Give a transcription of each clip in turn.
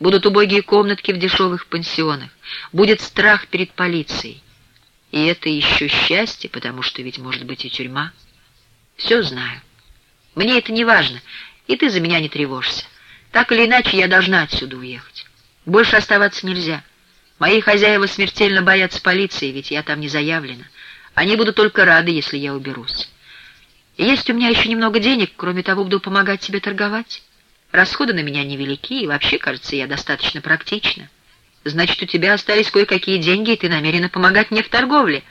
Будут убогие комнатки в дешевых пансионах. Будет страх перед полицией. И это еще счастье, потому что ведь может быть и тюрьма. Все знаю. Мне это не важно, и ты за меня не тревожься. Так или иначе, я должна отсюда уехать. Больше оставаться нельзя. Мои хозяева смертельно боятся полиции, ведь я там не заявлена. Они будут только рады, если я уберусь. Есть у меня еще немного денег, кроме того, буду помогать тебе торговать. Расходы на меня невелики, и вообще, кажется, я достаточно практична. Значит, у тебя остались кое-какие деньги, и ты намерена помогать мне в торговле.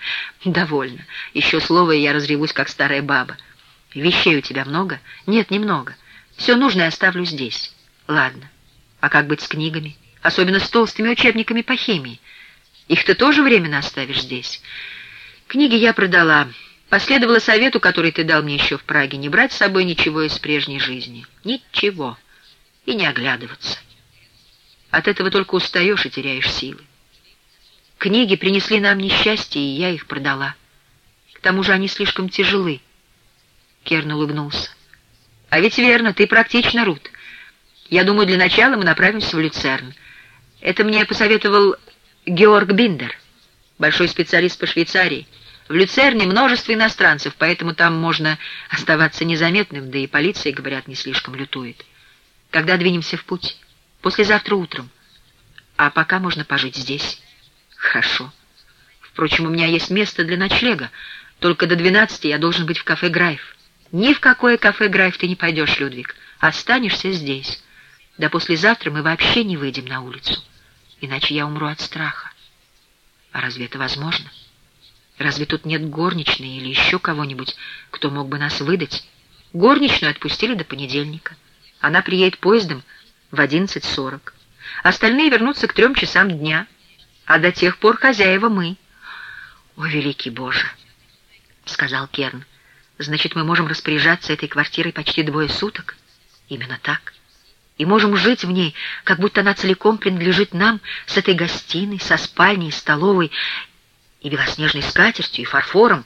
Довольно. Еще слово, и я разревусь, как старая баба. Вещей у тебя много? Нет, немного. Все нужное оставлю здесь. Ладно. А как быть с книгами? Особенно с толстыми учебниками по химии. Их ты тоже временно оставишь здесь? Книги я продала. Последовала совету, который ты дал мне еще в Праге, не брать с собой ничего из прежней жизни. Ничего. И не оглядываться. От этого только устаешь и теряешь силы. Книги принесли нам несчастье, и я их продала. К тому же они слишком тяжелы. Керн улыбнулся. А ведь верно, ты практично, Рут. Я думаю, для начала мы направимся в Люцерн. Это мне посоветовал Георг Биндер, большой специалист по Швейцарии. В Люцерне множество иностранцев, поэтому там можно оставаться незаметным, да и полиция, говорят, не слишком лютует. Когда двинемся в путь? Послезавтра утром. А пока можно пожить здесь. Хорошо. Впрочем, у меня есть место для ночлега. Только до двенадцати я должен быть в кафе «Грайф». Ни в какое кафе «Грайф» ты не пойдешь, Людвиг. Останешься здесь. Да послезавтра мы вообще не выйдем на улицу. Иначе я умру от страха. А разве это возможно? Разве тут нет горничной или еще кого-нибудь, кто мог бы нас выдать? Горничную отпустили до понедельника. Она приедет поездом в 11.40. Остальные вернутся к трем часам дня. А до тех пор хозяева мы. «О, великий Боже!» — сказал Керн. «Значит, мы можем распоряжаться этой квартирой почти двое суток?» «Именно так. И можем жить в ней, как будто она целиком принадлежит нам, с этой гостиной, со спальней, столовой, и белоснежной скатертью, и фарфором,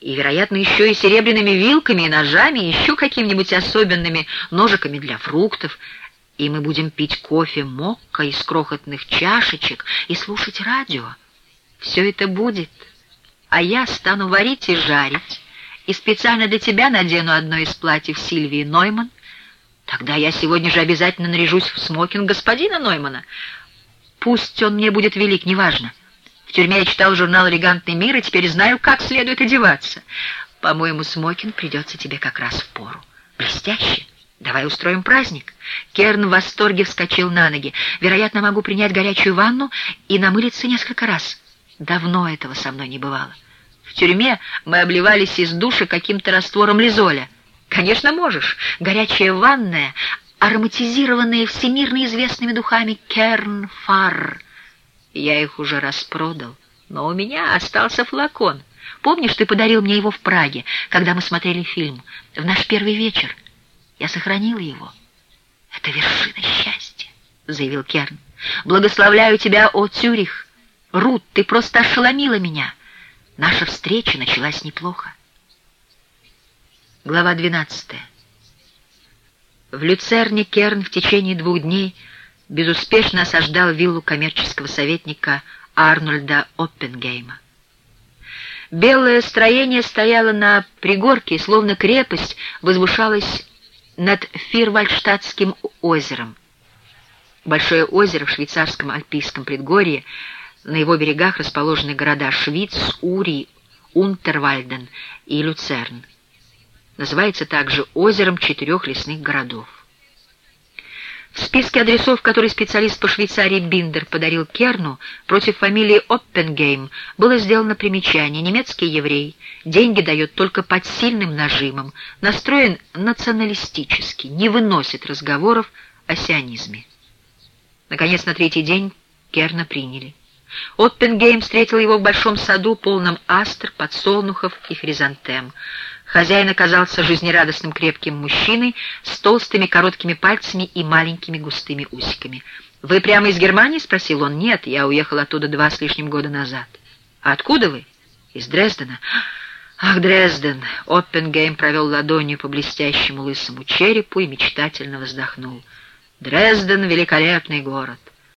и, вероятно, еще и серебряными вилками, и ножами, и еще какими-нибудь особенными ножиками для фруктов, и мы будем пить кофе мокко из крохотных чашечек и слушать радио. Все это будет, а я стану варить и жарить, и специально для тебя надену одно из платьев Сильвии Нойман. Тогда я сегодня же обязательно наряжусь в смокинг господина Ноймана. Пусть он мне будет велик, неважно. В тюрьме я читал журнал «Элегантный мир» и теперь знаю, как следует одеваться. По-моему, смокинг придется тебе как раз в пору. Блестяще. Давай устроим праздник. Керн в восторге вскочил на ноги. Вероятно, могу принять горячую ванну и намылиться несколько раз. Давно этого со мной не бывало. В тюрьме мы обливались из душа каким-то раствором лизоля. Конечно, можешь. Горячая ванная, ароматизированная всемирно известными духами Керн Фар. Я их уже распродал, но у меня остался флакон. Помнишь, ты подарил мне его в Праге, когда мы смотрели фильм, в наш первый вечер? Я сохранил его. Это вершина счастья, — заявил Керн. Благословляю тебя, о Цюрих. Рут, ты просто ошеломила меня. Наша встреча началась неплохо. Глава двенадцатая. В Люцерне Керн в течение двух дней безуспешно осаждал виллу коммерческого советника Арнольда Оппенгейма. Белое строение стояло на пригорке, словно крепость возвышалось над Фирвальдштадтским озером. Большое озеро в швейцарском альпийском предгорье, на его берегах расположены города Швиц, Ури, Унтервальден и Люцерн. Называется также озером четырех лесных городов. В списке адресов, который специалист по Швейцарии Биндер подарил Керну, против фамилии Оппенгейм было сделано примечание. Немецкий еврей, деньги дает только под сильным нажимом, настроен националистически, не выносит разговоров о сионизме. Наконец, на третий день Керна приняли. Оппенгейм встретил его в большом саду, полном астр, подсолнухов и хризантем. Хозяин оказался жизнерадостным крепким мужчиной с толстыми короткими пальцами и маленькими густыми усиками. «Вы прямо из Германии?» — спросил он. «Нет, я уехал оттуда два с лишним года назад». «А откуда вы?» «Из Дрездена». «Ах, Дрезден!» — Оппенгейм провел ладонью по блестящему лысому черепу и мечтательно вздохнул. Дрезден — великолепный город.